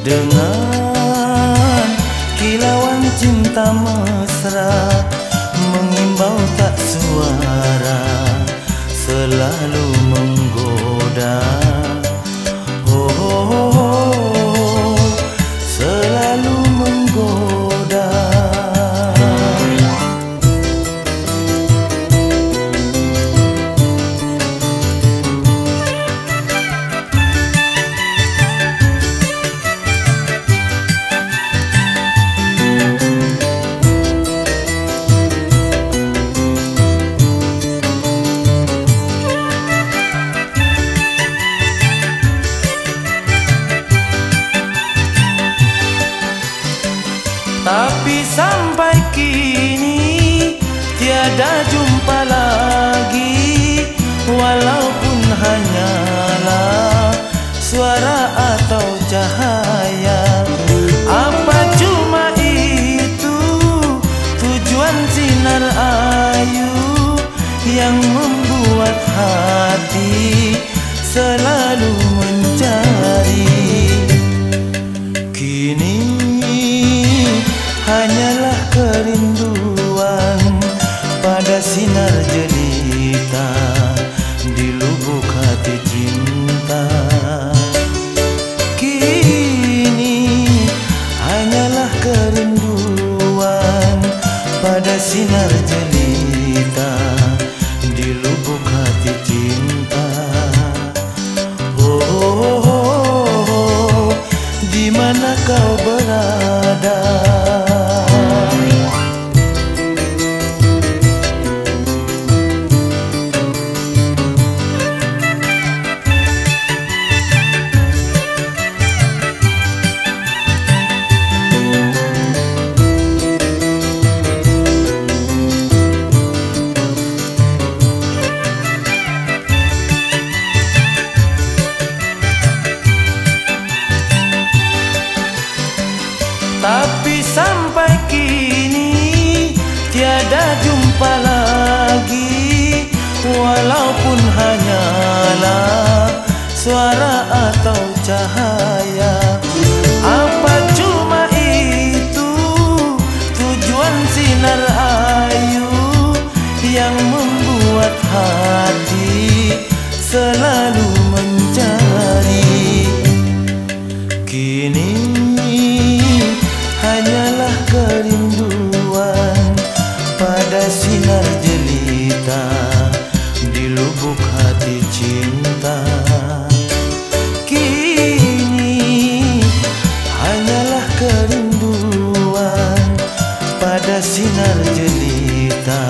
Dengan kilauan cinta mesra Mengimbau tak suara. Selalu tiada jumpa lagi Walaupun hanyalah suara atau cahaya. Apa cuma itu? Tujuan sinar ayu Yang membuat hati selalu mencari sinar jelita di lubuk hati cinta. Kini hanyalah kerinduan pada sinar jelita di lubuk hati cinta. Oh, oh, oh, oh, di mana kau berada? Walaupun hanyalah suara atau cahaya. Apa cuma itu? Tujuan sinar ayu Yang membuat hati selalu mencari. Kini kerinduan pada sinar jelita